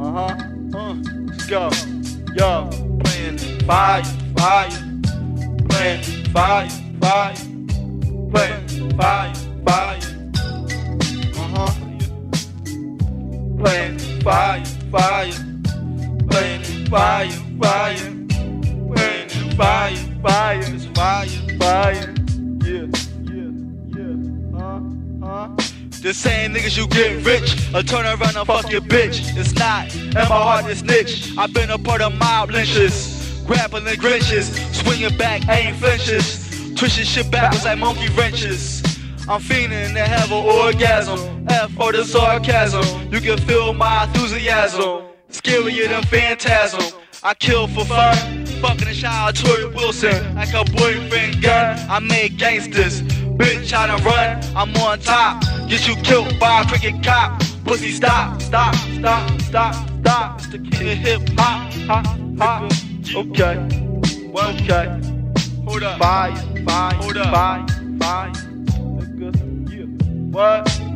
Uh huh. Uh, go. Yo, playing fire, fire, playing fire, fire, playing fire, fire. Uh huh. Playing fire, fire, playing fire, fire, playing fire, fire, it's fire, fire. Yeah, yeah, yeah. Uh, uh. Just same niggas you get rich or turn around and fuck your bitch. It's not, and my heart is niche. I've been a part of mob lynches, grappling grinches, swinging back, ain't flinches, twisting shit backwards like monkey wrenches. I'm feeling to have an orgasm, F for the sarcasm. You can feel my enthusiasm, scarier than phantasm. I kill for fun, fucking a child Tori Wilson like a boyfriend gun. I make gangsters, bitch I done run. I'm on top, get you killed by a cricket cop. Pussy stop, stop, stop, stop, stop. It's the king of hip hop, hop, hop. Okay, okay. Hold up, fire, fire, Hold up. fire, fire. Yeah. What?